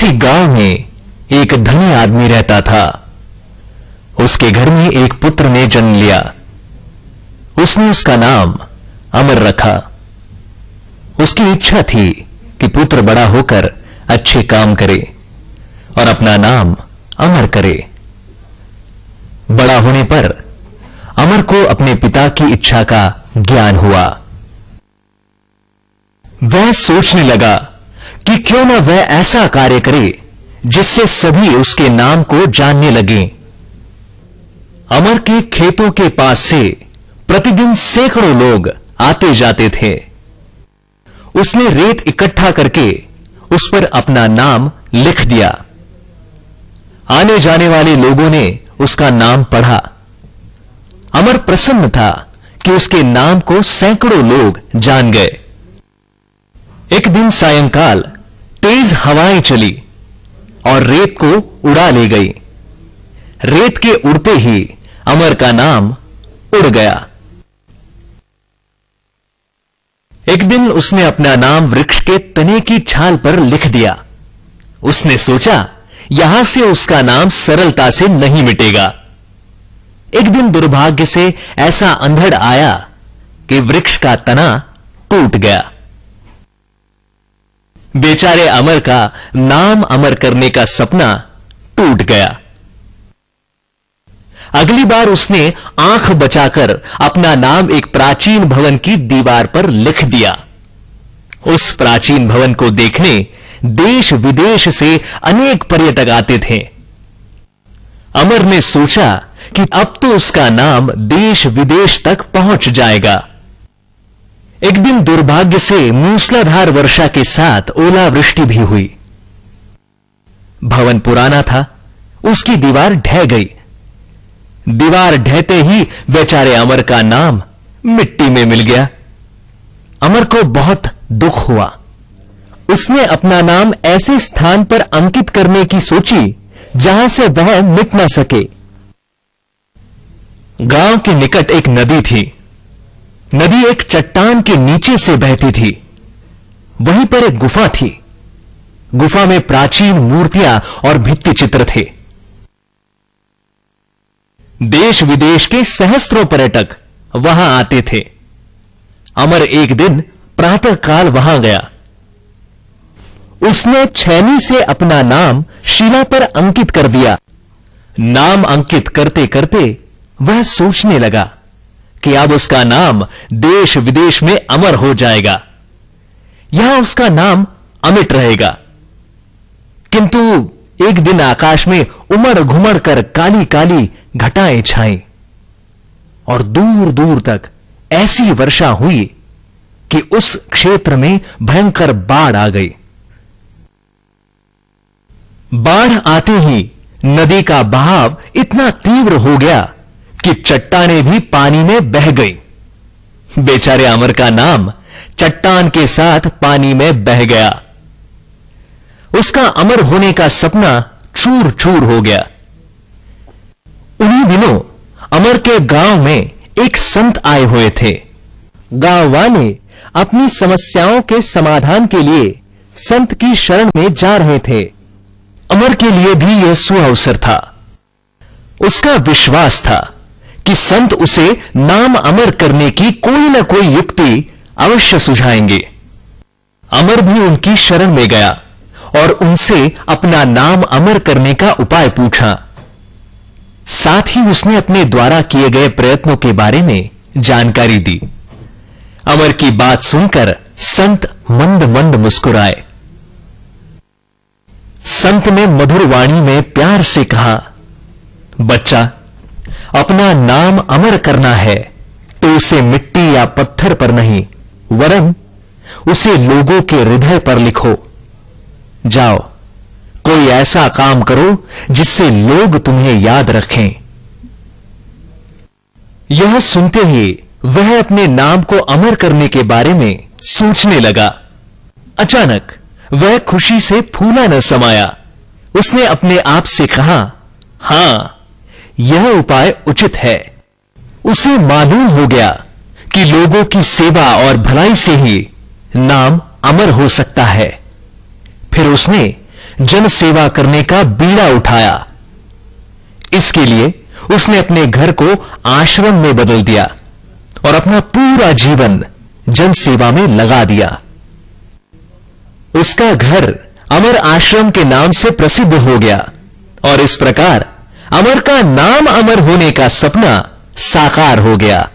किसी गाँव में एक धनी आदमी रहता था। उसके घर में एक पुत्र ने जन्म लिया। उसने उसका नाम अमर रखा। उसकी इच्छा थी कि पुत्र बड़ा होकर अच्छे काम करे और अपना नाम अमर करे। बड़ा होने पर अमर को अपने पिता की इच्छा का ज्ञान हुआ। वह सोचने लगा कि क्यों न वह ऐसा कार्य करे, जिससे सभी उसके नाम को जानने लगे। अमर के खेतों के पास से प्रतिदिन सैकड़ों लोग आते जाते थे। उसने रेत इकट्ठा करके उस पर अपना नाम लिख दिया। आने जाने वाले लोगों ने उसका नाम पढ़ा। अमर प्रसन्न था कि उसके नाम को सैकड़ों लोग जान गए। एक दिन सायंकाल तेज हवाएँ चली और रेत को उड़ा ले गई। रेत के उड़ते ही अमर का नाम उड़ गया। एक दिन उसने अपना नाम वृक्ष के तने की छाल पर लिख दिया। उसने सोचा, यहाँ से उसका नाम सरलता से नहीं मिटेगा। एक दिन दुर्भाग्य से ऐसा अंधड़ आया कि वृक्ष का तना टूट गया। बेचारे अमर का नाम अमर करने का सपना टूट गया। अगली बार उसने आँख बचाकर अपना नाम एक प्राचीन भवन की दीवार पर लिख दिया। उस प्राचीन भवन को देखने देश विदेश से अनेक पर्यटक आते थे। अमर ने सोचा कि अब तो उसका नाम देश विदेश तक पहुँच जाएगा। एक दिन दुर्भाग्य से मूसलाधार वर्षा के साथ ओलावृष्टि भी हुई। भवन पुराना था, उसकी दीवार ढह गई। दीवार ढहते ही बेचारे अमर का नाम मिट्टी में मिल गया। अमर को बहुत दुख हुआ। उसने अपना नाम ऐसे स्थान पर अंकित करने की सोची जहाँ से वह मिट न सके। गाँव के निकट एक नदी थी। नदी एक चट्टान के नीचे से बहती थी। वहीं पर एक गुफा थी। गुफा में प्राचीन मूर्तियाँ और भित्ति चित्र थे। देश विदेश के सहस्त्रों पर्यटक वहाँ आते थे। अमर एक दिन प्रातः काल वहाँ गया। उसने छैनी से अपना नाम शिला पर अंकित कर दिया। नाम अंकित करते करते वह सोचने लगा। कि अब उसका नाम देश विदेश में अमर हो जाएगा। यहाँ उसका नाम अमिट रहेगा। किंतु एक दिन आकाश में उमड़ घुमड़ कर काली काली घटाएँ छाई और दूर दूर तक ऐसी वर्षा हुई कि उस क्षेत्र में भयंकर बाढ़ आ गई। बाढ़ आते ही नदी का बहाव इतना तीव्र हो गया कि चट्टाने भी पानी में बह गई। बेचारे अमर का नाम चट्टान के साथ पानी में बह गया। उसका अमर होने का सपना चूर चूर हो गया। उन्हीं दिनों अमर के गाँव में एक संत आए हुए थे। गाँव वाले अपनी समस्याओं के समाधान के लिए संत की शरण में जा रहे थे। अमर के लिए भी यह सुअवसर था। उसका विश्वास था। कि संत उसे नाम अमर करने की कोई ना कोई युक्ति अवश्य सुझाएँगे। अमर भी उनकी शरण में गया और उनसे अपना नाम अमर करने का उपाय पूछा। साथ ही उसने अपने द्वारा किए गए प्रयत्नों के बारे में जानकारी दी। अमर की बात सुनकर संत मंद मंद मुस्कुराए। संत ने मधुर वाणी में प्यार से कहा, बच्चा अपना नाम अमर करना है तो उसे मिट्टी या पत्थर पर नहीं, वरन उसे लोगों के हृदय पर लिखो। जाओ, कोई ऐसा काम करो जिससे लोग तुम्हें याद रखें। यह सुनते ही वह अपने नाम को अमर करने के बारे में सोचने लगा। अचानक वह खुशी से फूला न समाया। उसने अपने आप से कहा, हाँ यह उपाय उचित है। उसे मालूम हो गया कि लोगों की सेवा और भलाई से ही नाम अमर हो सकता है। फिर उसने जन सेवा करने का बीड़ा उठाया। इसके लिए उसने अपने घर को आश्रम में बदल दिया और अपना पूरा जीवन जन सेवा में लगा दिया। उसका घर अमर आश्रम के नाम से प्रसिद्ध हो गया और इस प्रकार अमर का नाम अमर होने का सपना साकार हो गया।